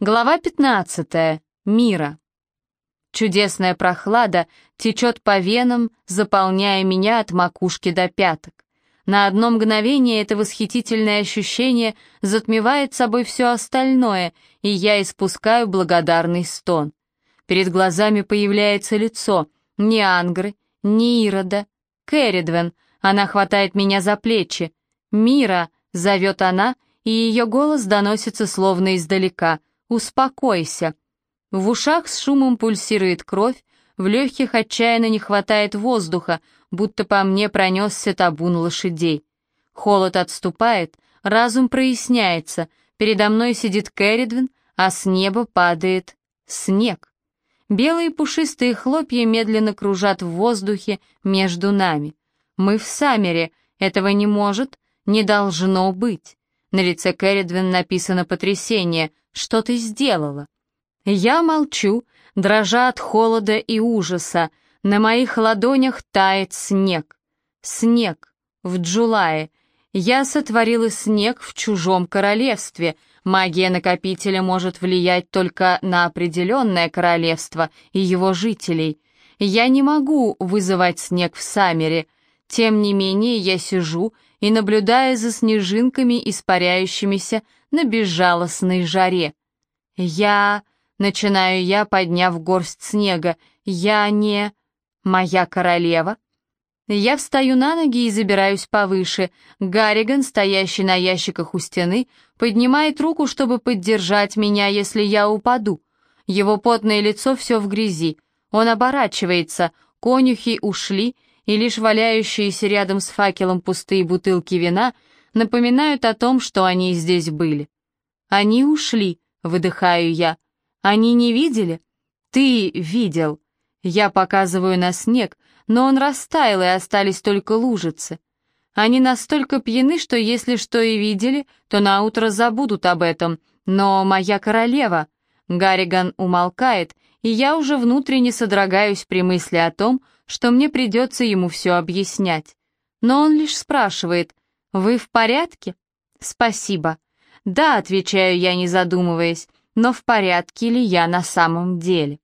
Глава 15. Мира. Чудесная прохлада течет по венам, заполняя меня от макушки до пяток. На одно мгновение это восхитительное ощущение затмевает собой все остальное, и я испускаю благодарный стон. Перед глазами появляется лицо, ни Ангры, ни Ирода, Кэрридвен, она хватает меня за плечи. «Мира!» — зовет она, и ее голос доносится словно издалека — «Успокойся». В ушах с шумом пульсирует кровь, в легких отчаянно не хватает воздуха, будто по мне пронесся табун лошадей. Холод отступает, разум проясняется, передо мной сидит Кэрридвин, а с неба падает снег. Белые пушистые хлопья медленно кружат в воздухе между нами. Мы в Саммере, этого не может, не должно быть. На лице Кэрридвин написано потрясение. «Что ты сделала?» Я молчу, дрожа от холода и ужаса. На моих ладонях тает снег. Снег в Джулае. Я сотворила снег в чужом королевстве. Магия накопителя может влиять только на определенное королевство и его жителей. Я не могу вызывать снег в Саммере. Тем не менее я сижу и наблюдая за снежинками, испаряющимися на безжалостной жаре. «Я...» — начинаю я, подняв горсть снега. «Я не... моя королева?» Я встаю на ноги и забираюсь повыше. Гарриган, стоящий на ящиках у стены, поднимает руку, чтобы поддержать меня, если я упаду. Его потное лицо все в грязи. Он оборачивается, конюхи ушли, и лишь валяющиеся рядом с факелом пустые бутылки вина напоминают о том, что они здесь были. «Они ушли», — выдыхаю я. «Они не видели?» «Ты видел». Я показываю на снег, но он растаял, и остались только лужицы. Они настолько пьяны, что если что и видели, то наутро забудут об этом. Но моя королева... Гарриган умолкает, и я уже внутренне содрогаюсь при мысли о том, что мне придется ему все объяснять. Но он лишь спрашивает, «Вы в порядке?» «Спасибо». «Да», — отвечаю я, не задумываясь, «но в порядке ли я на самом деле?»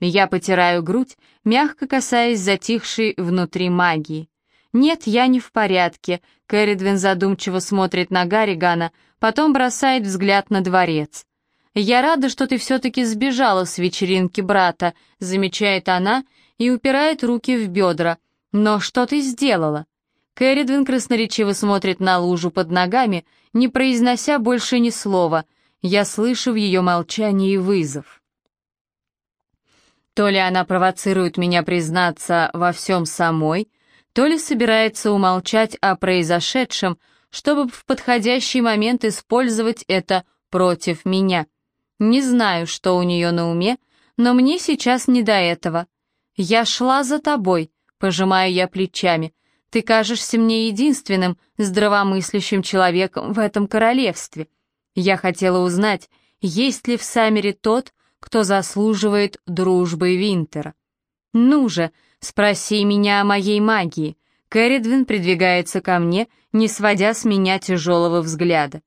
Я потираю грудь, мягко касаясь затихшей внутри магии. «Нет, я не в порядке», — Кэрридвин задумчиво смотрит на Гарригана, потом бросает взгляд на дворец. «Я рада, что ты все-таки сбежала с вечеринки брата», — замечает она и упирает руки в бедра. «Но что ты сделала?» Кэрридвин красноречиво смотрит на лужу под ногами, не произнося больше ни слова. Я слышу в ее молчании вызов. То ли она провоцирует меня признаться во всем самой, то ли собирается умолчать о произошедшем, чтобы в подходящий момент использовать это против меня. Не знаю, что у нее на уме, но мне сейчас не до этого. «Я шла за тобой», — пожимаю я плечами. «Ты кажешься мне единственным здравомыслящим человеком в этом королевстве. Я хотела узнать, есть ли в Саммере тот, кто заслуживает дружбы Винтера. Ну же, спроси меня о моей магии». Кэрридвин придвигается ко мне, не сводя с меня тяжелого взгляда.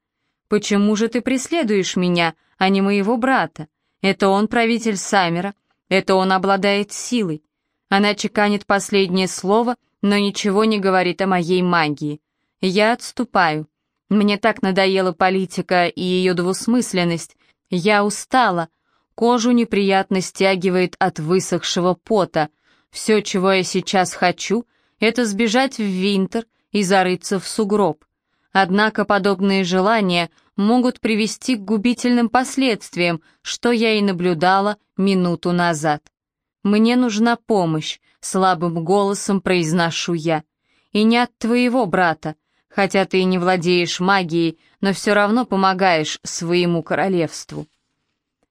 «Почему же ты преследуешь меня, а не моего брата? Это он правитель Саммера, это он обладает силой. Она чеканит последнее слово, но ничего не говорит о моей магии. Я отступаю. Мне так надоела политика и ее двусмысленность. Я устала. Кожу неприятно стягивает от высохшего пота. Все, чего я сейчас хочу, это сбежать в Винтер и зарыться в сугроб. Однако подобные желания могут привести к губительным последствиям, что я и наблюдала минуту назад. «Мне нужна помощь», — слабым голосом произношу я. «И не от твоего брата, хотя ты и не владеешь магией, но все равно помогаешь своему королевству».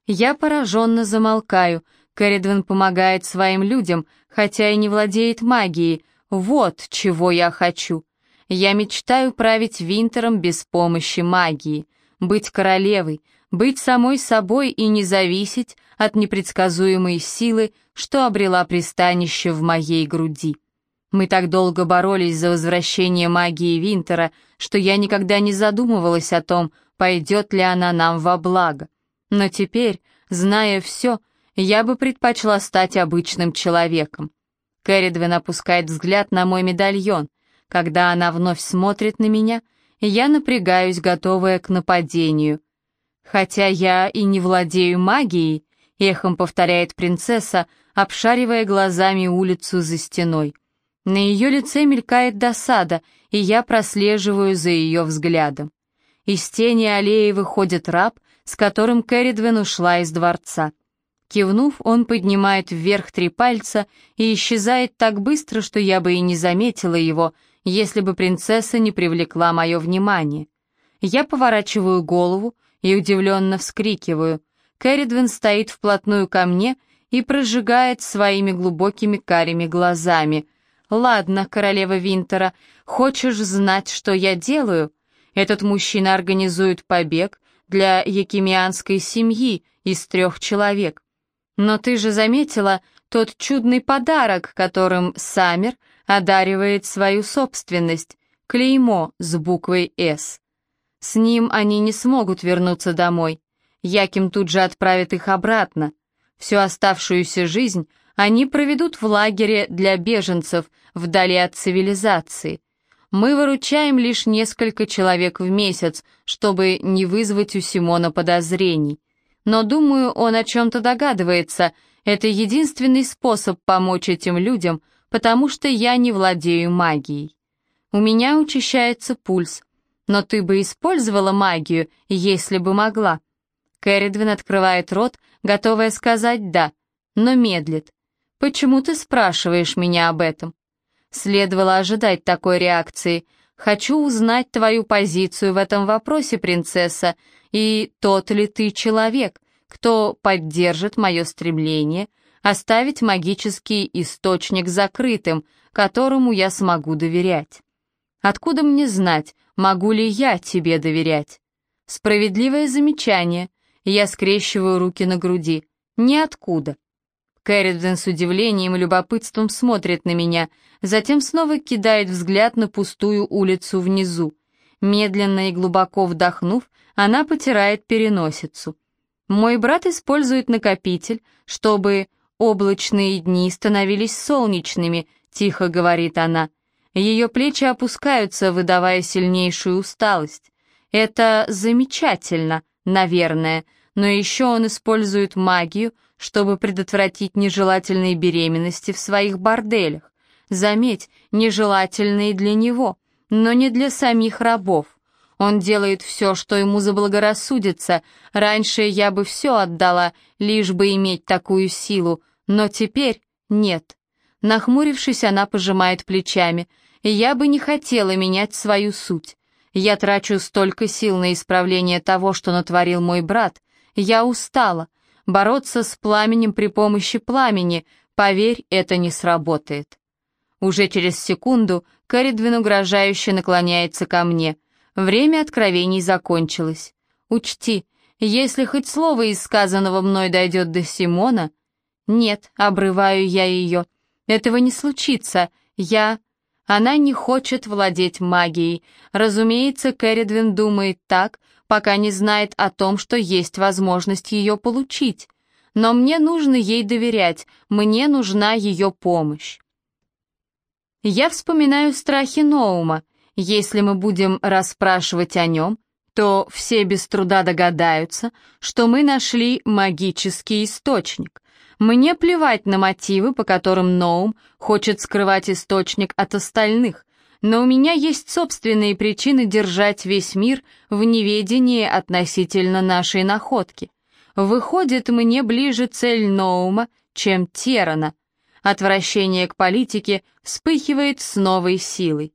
Я пораженно замолкаю. Кэрридвин помогает своим людям, хотя и не владеет магией. Вот чего я хочу. Я мечтаю править Винтером без помощи магии, быть королевой, быть самой собой и не зависеть от непредсказуемой силы, что обрела пристанище в моей груди. Мы так долго боролись за возвращение магии Винтера, что я никогда не задумывалась о том, пойдет ли она нам во благо. Но теперь, зная все, я бы предпочла стать обычным человеком. Кэрридвен опускает взгляд на мой медальон. Когда она вновь смотрит на меня, я напрягаюсь, готовая к нападению. «Хотя я и не владею магией», — эхом повторяет принцесса, обшаривая глазами улицу за стеной. На ее лице мелькает досада, и я прослеживаю за ее взглядом. Из тени аллеи выходит раб, с которым Кэрридвен ушла из дворца. Кивнув, он поднимает вверх три пальца и исчезает так быстро, что я бы и не заметила его, если бы принцесса не привлекла мое внимание. Я поворачиваю голову и удивленно вскрикиваю. Кэрридвен стоит вплотную ко мне и прожигает своими глубокими карими глазами. «Ладно, королева Винтера, хочешь знать, что я делаю?» Этот мужчина организует побег для якимианской семьи из трех человек. Но ты же заметила тот чудный подарок, которым Саммер одаривает свою собственность, клеймо с буквой «С». С ним они не смогут вернуться домой. Яким тут же отправит их обратно. Всю оставшуюся жизнь они проведут в лагере для беженцев, вдали от цивилизации. Мы выручаем лишь несколько человек в месяц, чтобы не вызвать у Симона подозрений. Но думаю, он о чем-то догадывается. Это единственный способ помочь этим людям, потому что я не владею магией. У меня учащается пульс. Но ты бы использовала магию, если бы могла. Кэрридвин открывает рот, готовая сказать «да», но медлит. «Почему ты спрашиваешь меня об этом?» Следовало ожидать такой реакции. «Хочу узнать твою позицию в этом вопросе, принцесса, и тот ли ты человек, кто поддержит мое стремление оставить магический источник закрытым, которому я смогу доверять. Откуда мне знать, могу ли я тебе доверять? Справедливое замечание. Я скрещиваю руки на груди. Ниоткуда. Кэрриден с удивлением и любопытством смотрит на меня, затем снова кидает взгляд на пустую улицу внизу. Медленно и глубоко вдохнув, она потирает переносицу. Мой брат использует накопитель, чтобы облачные дни становились солнечными, тихо говорит она. Ее плечи опускаются, выдавая сильнейшую усталость. Это замечательно, наверное, но еще он использует магию, чтобы предотвратить нежелательные беременности в своих борделях. Заметь, нежелательные для него, но не для самих рабов. Он делает все, что ему заблагорассудится. Раньше я бы все отдала, лишь бы иметь такую силу, но теперь нет. Нахмурившись, она пожимает плечами. Я бы не хотела менять свою суть. Я трачу столько сил на исправление того, что натворил мой брат. Я устала. Бороться с пламенем при помощи пламени, поверь, это не сработает. Уже через секунду Кэрридвин угрожающе наклоняется ко мне. Время откровений закончилось. Учти, если хоть слово из сказанного мной дойдет до Симона... Нет, обрываю я ее. Этого не случится. Я... Она не хочет владеть магией. Разумеется, Кэрридвин думает так, пока не знает о том, что есть возможность ее получить. Но мне нужно ей доверять, мне нужна ее помощь. Я вспоминаю страхи Ноума. Если мы будем расспрашивать о нем, то все без труда догадаются, что мы нашли магический источник. Мне плевать на мотивы, по которым Ноум хочет скрывать источник от остальных, но у меня есть собственные причины держать весь мир в неведении относительно нашей находки. Выходит, мне ближе цель Ноума, чем Терана, Отвращение к политике вспыхивает с новой силой.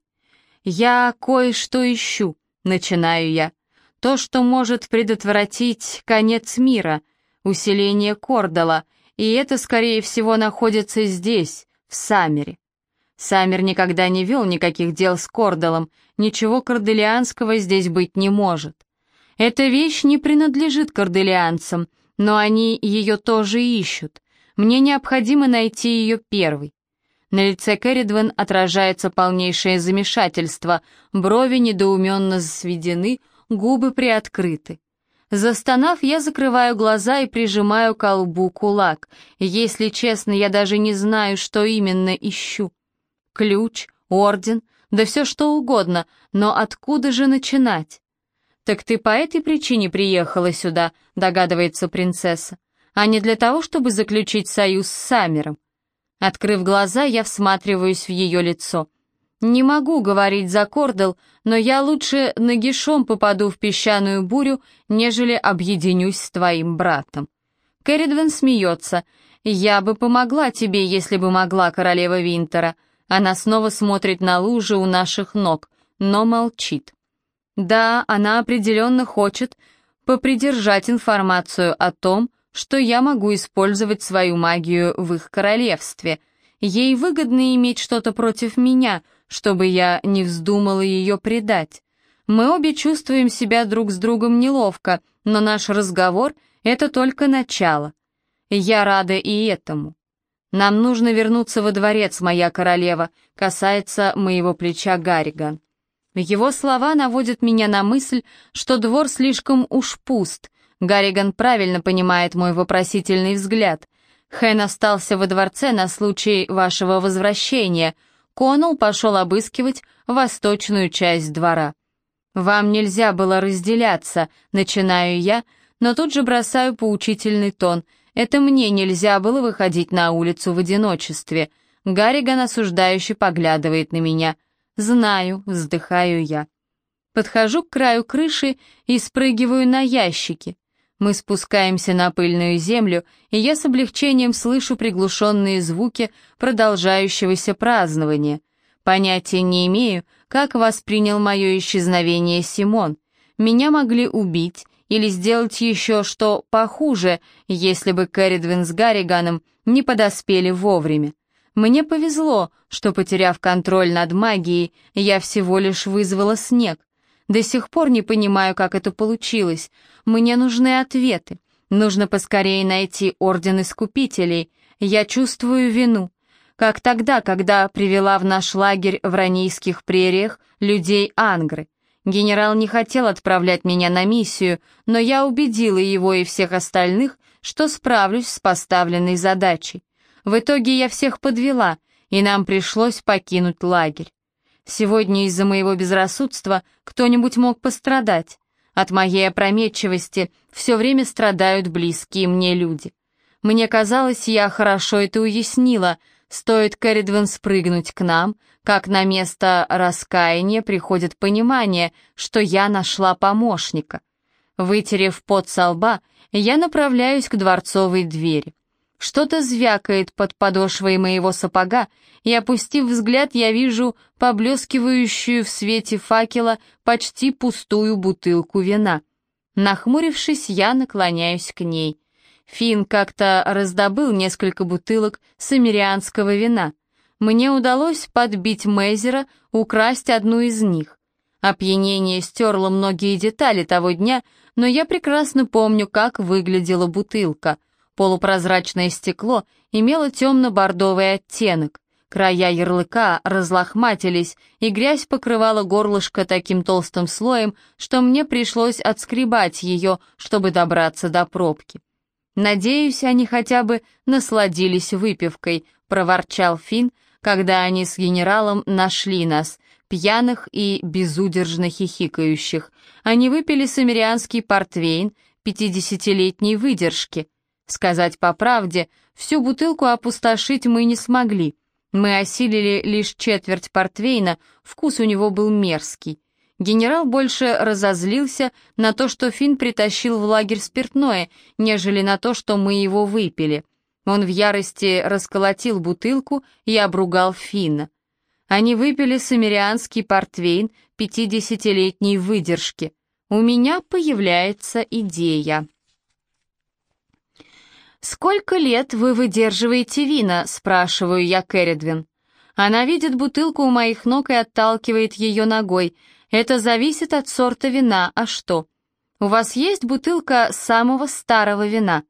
«Я кое-что ищу», — начинаю я. «То, что может предотвратить конец мира, усиление Кордала, и это, скорее всего, находится здесь, в Саммере». Саммер никогда не вел никаких дел с Кордалом, ничего корделианского здесь быть не может. Эта вещь не принадлежит корделианцам, но они ее тоже ищут. Мне необходимо найти ее первой. На лице Кэрридвен отражается полнейшее замешательство, брови недоуменно сведены, губы приоткрыты. Застонав, я закрываю глаза и прижимаю к колбу кулак. Если честно, я даже не знаю, что именно ищу. Ключ, орден, да все что угодно, но откуда же начинать? «Так ты по этой причине приехала сюда», — догадывается принцесса, «а не для того, чтобы заключить союз с Самером». Открыв глаза, я всматриваюсь в ее лицо. Не могу говорить за Кордел, но я лучше нагишом попаду в песчаную бурю, нежели объединюсь с твоим братом. Кэрридвен смеется. «Я бы помогла тебе, если бы могла, королева Винтера». Она снова смотрит на лужи у наших ног, но молчит. Да, она определенно хочет попридержать информацию о том, что я могу использовать свою магию в их королевстве. Ей выгодно иметь что-то против меня — чтобы я не вздумала ее предать. Мы обе чувствуем себя друг с другом неловко, но наш разговор — это только начало. Я рада и этому. Нам нужно вернуться во дворец, моя королева, касается моего плеча Гарриган. Его слова наводят меня на мысль, что двор слишком уж пуст. Гарриган правильно понимает мой вопросительный взгляд. Хэн остался во дворце на случай вашего возвращения — Коннелл пошел обыскивать восточную часть двора. «Вам нельзя было разделяться», — начинаю я, но тут же бросаю поучительный тон. «Это мне нельзя было выходить на улицу в одиночестве». Гарриган осуждающе поглядывает на меня. «Знаю», — вздыхаю я. Подхожу к краю крыши и спрыгиваю на ящики. Мы спускаемся на пыльную землю, и я с облегчением слышу приглушенные звуки продолжающегося празднования. Понятия не имею, как воспринял мое исчезновение Симон. Меня могли убить или сделать еще что похуже, если бы Кэрридвин с Гарриганом не подоспели вовремя. Мне повезло, что, потеряв контроль над магией, я всего лишь вызвала снег. До сих пор не понимаю, как это получилось. Мне нужны ответы. Нужно поскорее найти Орден Искупителей. Я чувствую вину. Как тогда, когда привела в наш лагерь в Ранийских прериях людей Ангры. Генерал не хотел отправлять меня на миссию, но я убедила его и всех остальных, что справлюсь с поставленной задачей. В итоге я всех подвела, и нам пришлось покинуть лагерь. Сегодня из-за моего безрассудства кто-нибудь мог пострадать. От моей опрометчивости все время страдают близкие мне люди. Мне казалось, я хорошо это уяснила. Стоит Кэрридвен спрыгнуть к нам, как на место раскаяния приходит понимание, что я нашла помощника. Вытерев пот со лба, я направляюсь к дворцовой двери. Что-то звякает под подошвой моего сапога, и, опустив взгляд, я вижу поблескивающую в свете факела почти пустую бутылку вина. Нахмурившись, я наклоняюсь к ней. Фин как-то раздобыл несколько бутылок самирианского вина. Мне удалось подбить Мейзера, украсть одну из них. Опьянение стерло многие детали того дня, но я прекрасно помню, как выглядела бутылка — Полупрозрачное стекло имело темно-бордовый оттенок. Края ярлыка разлохматились, и грязь покрывала горлышко таким толстым слоем, что мне пришлось отскребать ее, чтобы добраться до пробки. «Надеюсь, они хотя бы насладились выпивкой», — проворчал Финн, когда они с генералом нашли нас, пьяных и безудержно хихикающих. Они выпили самирианский портвейн пятидесятилетней выдержки — Сказать по правде, всю бутылку опустошить мы не смогли. Мы осилили лишь четверть портвейна, вкус у него был мерзкий. Генерал больше разозлился на то, что Финн притащил в лагерь спиртное, нежели на то, что мы его выпили. Он в ярости расколотил бутылку и обругал Финна. Они выпили самирианский портвейн пятидесятилетней выдержки. У меня появляется идея. «Сколько лет вы выдерживаете вина?» — спрашиваю я Кэрридвин. Она видит бутылку у моих ног и отталкивает ее ногой. Это зависит от сорта вина, а что? У вас есть бутылка самого старого вина?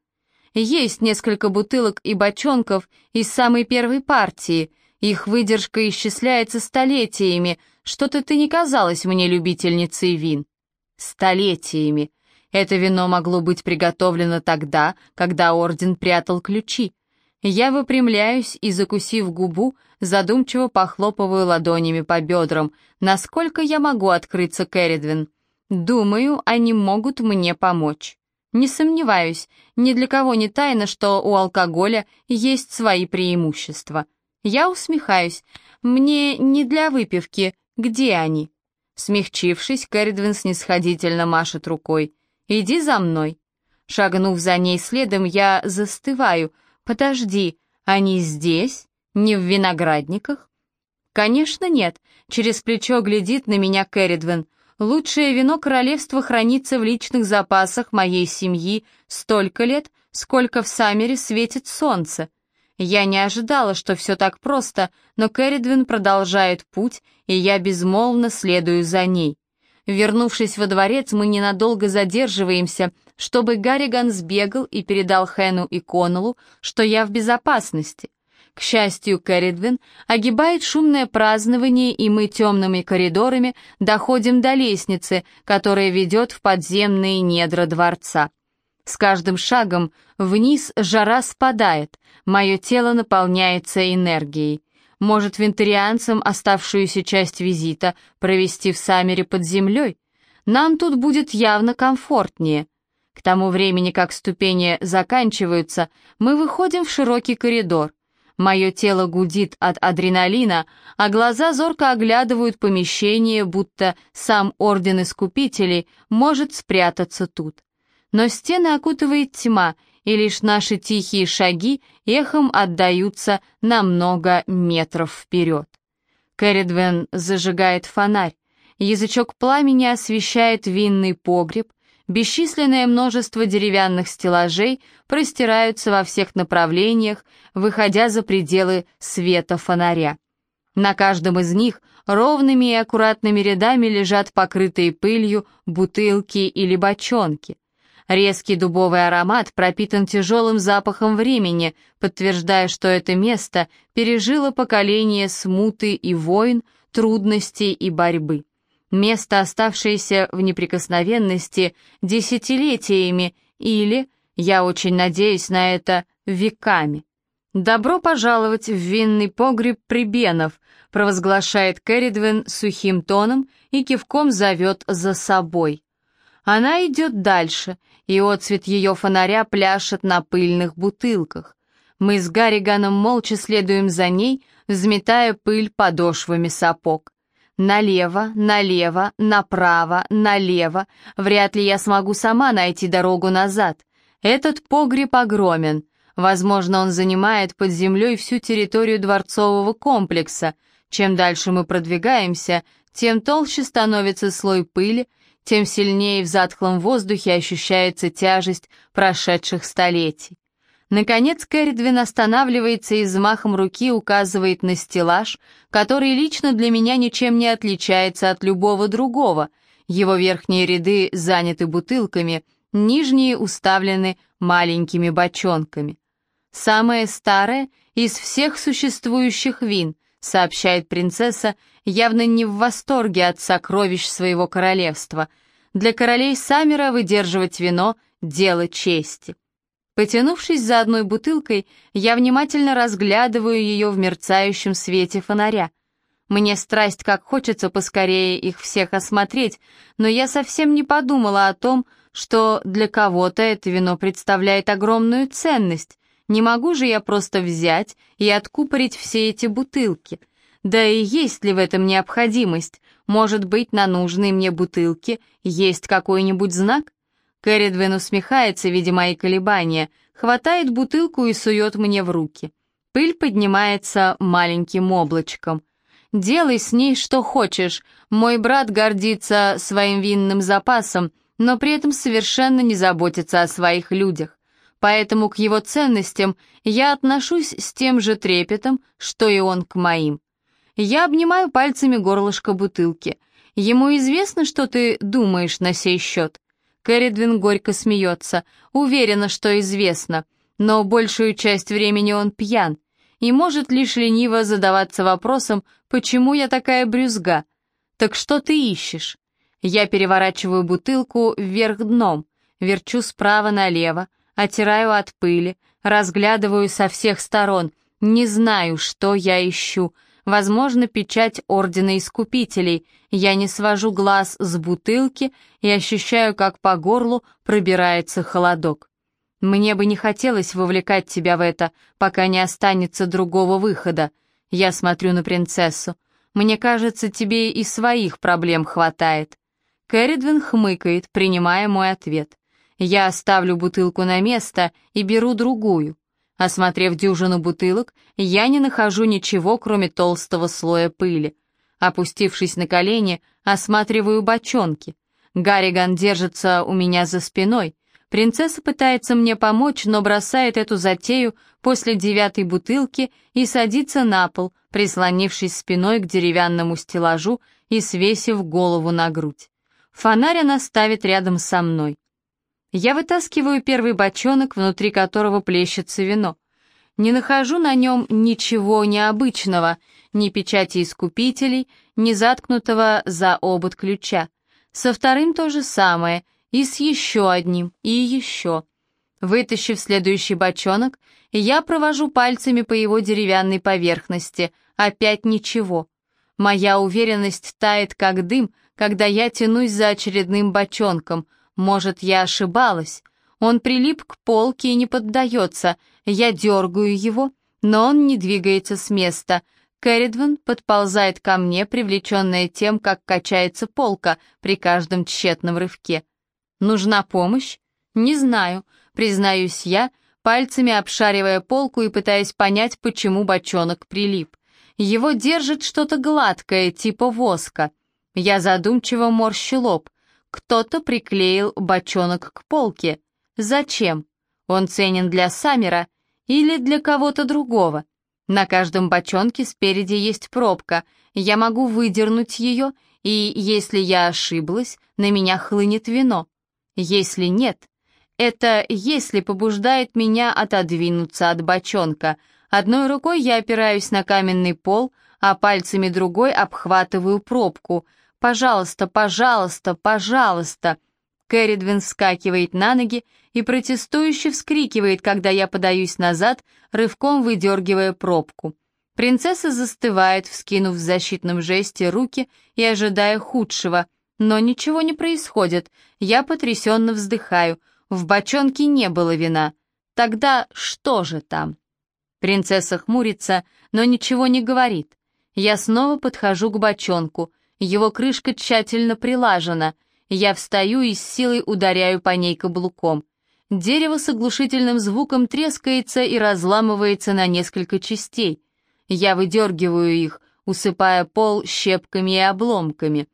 Есть несколько бутылок и бочонков из самой первой партии. Их выдержка исчисляется столетиями. Что-то ты не казалась мне любительницей вин. Столетиями. Это вино могло быть приготовлено тогда, когда Орден прятал ключи. Я выпрямляюсь и, закусив губу, задумчиво похлопываю ладонями по бедрам. Насколько я могу открыться, Кэрридвин? Думаю, они могут мне помочь. Не сомневаюсь, ни для кого не тайно, что у алкоголя есть свои преимущества. Я усмехаюсь. Мне не для выпивки. Где они? Смягчившись, Кэрридвин снисходительно машет рукой. «Иди за мной». Шагнув за ней следом, я застываю — «Подожди, они здесь? Не в виноградниках?» «Конечно нет», — через плечо глядит на меня Кэрридвен. «Лучшее вино королевства хранится в личных запасах моей семьи столько лет, сколько в Саммере светит солнце. Я не ожидала, что все так просто, но Кэрридвин продолжает путь, и я безмолвно следую за ней. Вернувшись во дворец, мы ненадолго задерживаемся, чтобы Гарриган сбегал и передал Хэну и Коннеллу, что я в безопасности. К счастью, Кэрридвин огибает шумное празднование, и мы темными коридорами доходим до лестницы, которая ведет в подземные недра дворца. С каждым шагом вниз жара спадает, мое тело наполняется энергией. Может, вентарианцам оставшуюся часть визита провести в Саммере под землей? Нам тут будет явно комфортнее. К тому времени, как ступени заканчиваются, мы выходим в широкий коридор. Мое тело гудит от адреналина, а глаза зорко оглядывают помещение, будто сам Орден Искупителей может спрятаться тут. Но стены окутывает тьма, и лишь наши тихие шаги эхом отдаются на много метров вперед. Кэрридвен зажигает фонарь. Язычок пламени освещает винный погреб, бесчисленное множество деревянных стеллажей простираются во всех направлениях, выходя за пределы света фонаря. На каждом из них ровными и аккуратными рядами лежат покрытые пылью бутылки или бочонки. Резкий дубовый аромат пропитан тяжелым запахом времени, подтверждая, что это место пережило поколение смуты и войн, трудностей и борьбы. Место, оставшееся в неприкосновенности десятилетиями или, я очень надеюсь на это, веками. «Добро пожаловать в винный погреб прибенов», провозглашает Кэрридвен сухим тоном и кивком зовет за собой. Она идет дальше, и отцвет ее фонаря пляшет на пыльных бутылках. Мы с Гарриганом молча следуем за ней, взметая пыль подошвами сапог. Налево, налево, направо, налево. Вряд ли я смогу сама найти дорогу назад. Этот погреб огромен. Возможно, он занимает под землей всю территорию дворцового комплекса. Чем дальше мы продвигаемся, тем толще становится слой пыли, тем сильнее в затхлом воздухе ощущается тяжесть прошедших столетий. Наконец Кэрридвин останавливается и взмахом руки указывает на стеллаж, который лично для меня ничем не отличается от любого другого. Его верхние ряды заняты бутылками, нижние уставлены маленькими бочонками. Самое старое из всех существующих вин, сообщает принцесса, явно не в восторге от сокровищ своего королевства. Для королей Саммера выдерживать вино — дело чести. Потянувшись за одной бутылкой, я внимательно разглядываю ее в мерцающем свете фонаря. Мне страсть как хочется поскорее их всех осмотреть, но я совсем не подумала о том, что для кого-то это вино представляет огромную ценность, не могу же я просто взять и откупорить все эти бутылки. Да и есть ли в этом необходимость? Может быть, на нужной мне бутылке есть какой-нибудь знак? Кэрридвен усмехается, видя мои колебания, хватает бутылку и сует мне в руки. Пыль поднимается маленьким облачком. «Делай с ней что хочешь. Мой брат гордится своим винным запасом, но при этом совершенно не заботится о своих людях поэтому к его ценностям я отношусь с тем же трепетом, что и он к моим. Я обнимаю пальцами горлышко бутылки. Ему известно, что ты думаешь на сей счет. Кэрридвин горько смеется, уверена, что известно, но большую часть времени он пьян и может лишь лениво задаваться вопросом, почему я такая брюзга. Так что ты ищешь? Я переворачиваю бутылку вверх дном, верчу справа налево, оттираю от пыли, разглядываю со всех сторон, не знаю, что я ищу. Возможно, печать Ордена Искупителей. Я не свожу глаз с бутылки и ощущаю, как по горлу пробирается холодок. Мне бы не хотелось вовлекать тебя в это, пока не останется другого выхода. Я смотрю на принцессу. Мне кажется, тебе и своих проблем хватает. Кэрридвин хмыкает, принимая мой ответ. Я ставлю бутылку на место и беру другую. Осмотрев дюжину бутылок, я не нахожу ничего, кроме толстого слоя пыли. Опустившись на колени, осматриваю бочонки. Гарриган держится у меня за спиной. Принцесса пытается мне помочь, но бросает эту затею после девятой бутылки и садится на пол, прислонившись спиной к деревянному стеллажу и свесив голову на грудь. Фонарь она ставит рядом со мной. Я вытаскиваю первый бочонок, внутри которого плещется вино. Не нахожу на нем ничего необычного, ни печати искупителей, ни заткнутого за обод ключа. Со вторым то же самое, и с еще одним, и еще. Вытащив следующий бочонок, я провожу пальцами по его деревянной поверхности. Опять ничего. Моя уверенность тает, как дым, когда я тянусь за очередным бочонком. Может, я ошибалась? Он прилип к полке и не поддается. Я дергаю его, но он не двигается с места. Кэрридван подползает ко мне, привлеченная тем, как качается полка при каждом тщетном рывке. Нужна помощь? Не знаю, признаюсь я, пальцами обшаривая полку и пытаясь понять, почему бочонок прилип. Его держит что-то гладкое, типа воска. Я задумчиво морщу лоб. Кто-то приклеил бочонок к полке. Зачем? Он ценен для Саммера или для кого-то другого? На каждом бочонке спереди есть пробка. Я могу выдернуть ее, и если я ошиблась, на меня хлынет вино. Если нет, это если побуждает меня отодвинуться от бочонка. Одной рукой я опираюсь на каменный пол, а пальцами другой обхватываю пробку — «Пожалуйста, пожалуйста, пожалуйста!» Кэрридвин вскакивает на ноги и протестующе вскрикивает, когда я подаюсь назад, рывком выдергивая пробку. Принцесса застывает, вскинув в защитном жесте руки и ожидая худшего. Но ничего не происходит. Я потрясенно вздыхаю. В бочонке не было вина. Тогда что же там? Принцесса хмурится, но ничего не говорит. Я снова подхожу к бочонку — его крышка тщательно прилажена. Я встаю и с силой ударяю по ней каблуком. Дерево с оглушительным звуком трескается и разламывается на несколько частей. Я выдергиваю их, усыпая пол щепками и обломками.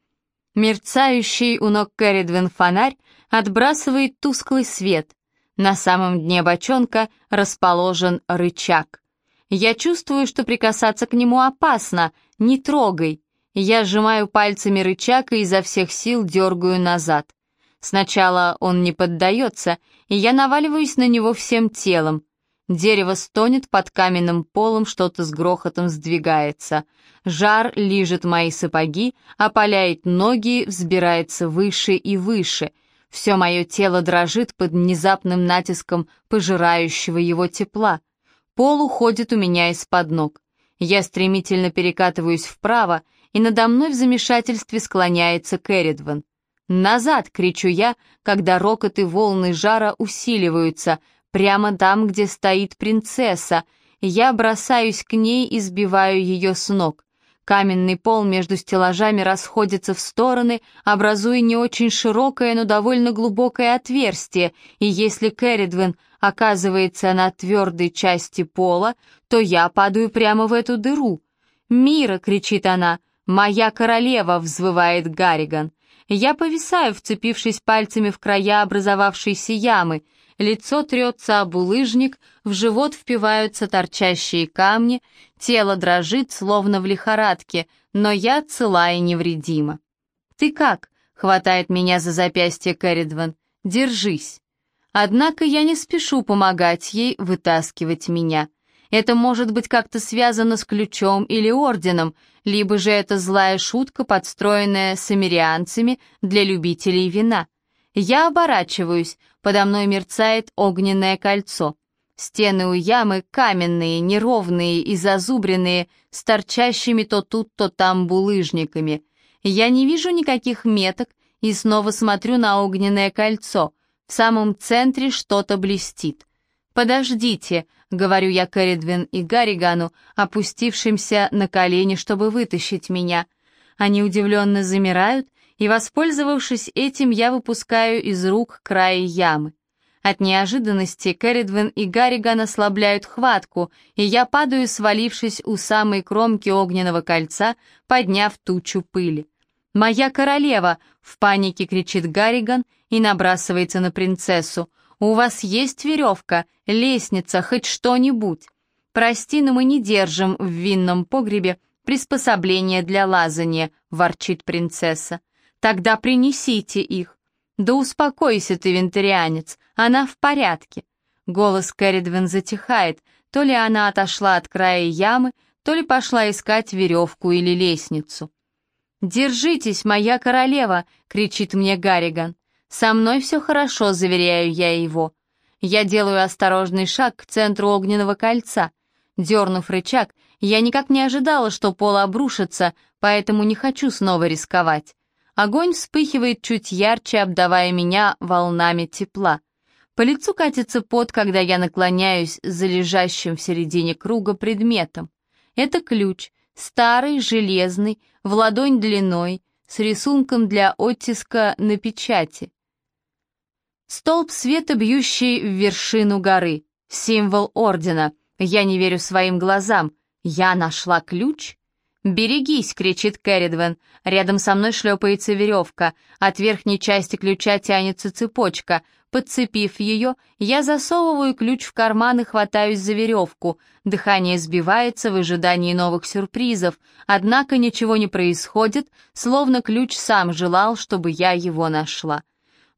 Мерцающий у ног Кэрридвин фонарь отбрасывает тусклый свет. На самом дне бочонка расположен рычаг. Я чувствую, что прикасаться к нему опасно, не трогай. Я сжимаю пальцами рычаг и изо всех сил дергаю назад. Сначала он не поддается, и я наваливаюсь на него всем телом. Дерево стонет под каменным полом, что-то с грохотом сдвигается. Жар лижет мои сапоги, опаляет ноги, взбирается выше и выше. Все мое тело дрожит под внезапным натиском пожирающего его тепла. Пол уходит у меня из-под ног. Я стремительно перекатываюсь вправо, и надо мной в замешательстве склоняется Кэрридван. «Назад!» — кричу я, когда рокот и волны жара усиливаются, прямо там, где стоит принцесса. Я бросаюсь к ней и сбиваю ее с ног. Каменный пол между стеллажами расходится в стороны, образуя не очень широкое, но довольно глубокое отверстие, и если Кэрридвен оказывается на твердой части пола, то я падаю прямо в эту дыру. «Мира!» — кричит она — «Моя королева!» — взвывает Гарриган. Я повисаю, вцепившись пальцами в края образовавшейся ямы. Лицо трется об улыжник, в живот впиваются торчащие камни, тело дрожит, словно в лихорадке, но я цела и невредима. «Ты как?» — хватает меня за запястье Кэрридван. «Держись». Однако я не спешу помогать ей вытаскивать меня. Это может быть как-то связано с ключом или орденом, либо же это злая шутка, подстроенная самирианцами для любителей вина. Я оборачиваюсь, подо мной мерцает огненное кольцо. Стены у ямы каменные, неровные и зазубренные, с торчащими то тут, то там булыжниками. Я не вижу никаких меток и снова смотрю на огненное кольцо. В самом центре что-то блестит. «Подождите», — говорю я Кэрридвин и Гарригану, опустившимся на колени, чтобы вытащить меня. Они удивленно замирают, и, воспользовавшись этим, я выпускаю из рук край ямы. От неожиданности Кэрридвен и Гарриган ослабляют хватку, и я падаю, свалившись у самой кромки огненного кольца, подняв тучу пыли. «Моя королева!» — в панике кричит Гарриган и набрасывается на принцессу. «У вас есть веревка, лестница, хоть что-нибудь?» «Прости, но мы не держим в винном погребе приспособления для лазания», — ворчит принцесса. «Тогда принесите их». «Да успокойся ты, вентарианец, она в порядке». Голос Кэрридвен затихает, то ли она отошла от края ямы, то ли пошла искать веревку или лестницу. «Держитесь, моя королева!» — кричит мне Гарриган. «Со мной все хорошо», — заверяю я его. Я делаю осторожный шаг к центру огненного кольца. Дернув рычаг, я никак не ожидала, что пол обрушится, поэтому не хочу снова рисковать. Огонь вспыхивает чуть ярче, обдавая меня волнами тепла. По лицу катится пот, когда я наклоняюсь за лежащим в середине круга предметом. Это ключ, старый, железный, в ладонь длиной, с рисунком для оттиска на печати. Столб света, бьющий в вершину горы, символ ордена. Я не верю своим глазам. Я нашла ключ? «Берегись!» — кричит Кэрридвен. Рядом со мной шлепается веревка. От верхней части ключа тянется цепочка. Подцепив ее, я засовываю ключ в карман и хватаюсь за веревку. Дыхание сбивается в ожидании новых сюрпризов, однако ничего не происходит, словно ключ сам желал, чтобы я его нашла.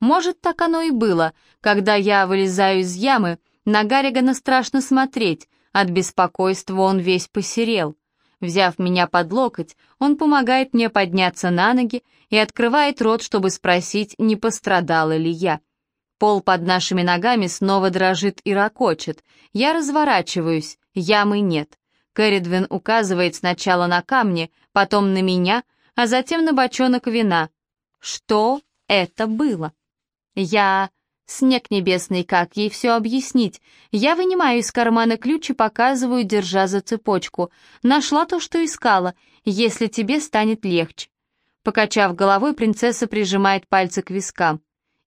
Может, так оно и было. Когда я вылезаю из ямы, на Гарригана страшно смотреть. От беспокойства он весь посерел. Взяв меня под локоть, он помогает мне подняться на ноги и открывает рот, чтобы спросить, не пострадала ли я. Пол под нашими ногами снова дрожит и ракочет. Я разворачиваюсь, ямы нет. Кэрридвин указывает сначала на камни, потом на меня, а затем на бочонок вина. Что это было? Я... Снег небесный, как ей все объяснить? Я вынимаю из кармана ключ и показываю, держа за цепочку. Нашла то, что искала, если тебе станет легче. Покачав головой, принцесса прижимает пальцы к вискам.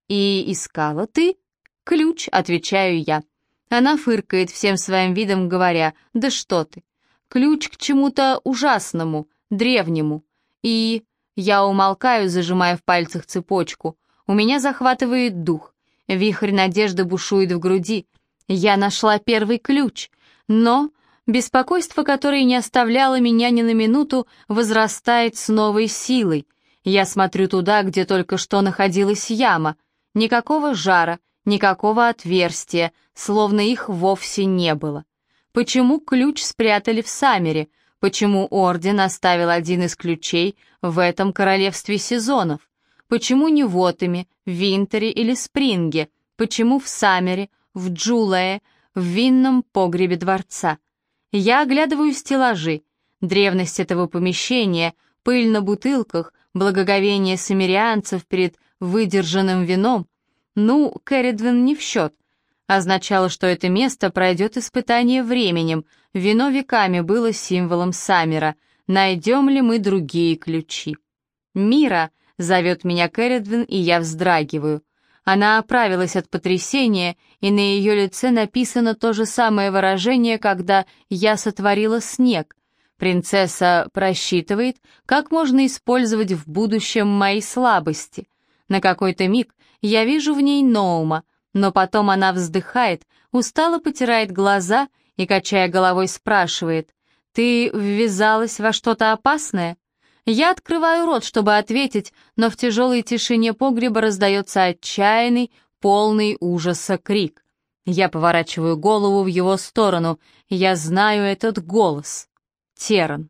«И искала ты?» «Ключ», — отвечаю я. Она фыркает всем своим видом, говоря, «Да что ты! Ключ к чему-то ужасному, древнему». И... Я умолкаю, зажимая в пальцах цепочку. У меня захватывает дух. Вихрь надежды бушует в груди. Я нашла первый ключ, но беспокойство, которое не оставляло меня ни на минуту, возрастает с новой силой. Я смотрю туда, где только что находилась яма. Никакого жара, никакого отверстия, словно их вовсе не было. Почему ключ спрятали в Саммере? Почему Орден оставил один из ключей в этом королевстве сезонов? Почему не в Отами, в Винтере или Спринге? Почему в Саммере, в Джулае, в винном погребе дворца? Я оглядываю стеллажи. Древность этого помещения, пыль на бутылках, благоговение самирианцев перед выдержанным вином. Ну, Кэрридвин не в счет. Означало, что это место пройдет испытание временем. Вино веками было символом Саммера. Найдем ли мы другие ключи? Мира — Зовет меня Кэрридвин, и я вздрагиваю. Она оправилась от потрясения, и на ее лице написано то же самое выражение, когда я сотворила снег. Принцесса просчитывает, как можно использовать в будущем мои слабости. На какой-то миг я вижу в ней Ноума, но потом она вздыхает, устало потирает глаза и, качая головой, спрашивает, «Ты ввязалась во что-то опасное?» Я открываю рот, чтобы ответить, но в тяжелой тишине погреба раздается отчаянный, полный ужаса крик. Я поворачиваю голову в его сторону. Я знаю этот голос. Теран.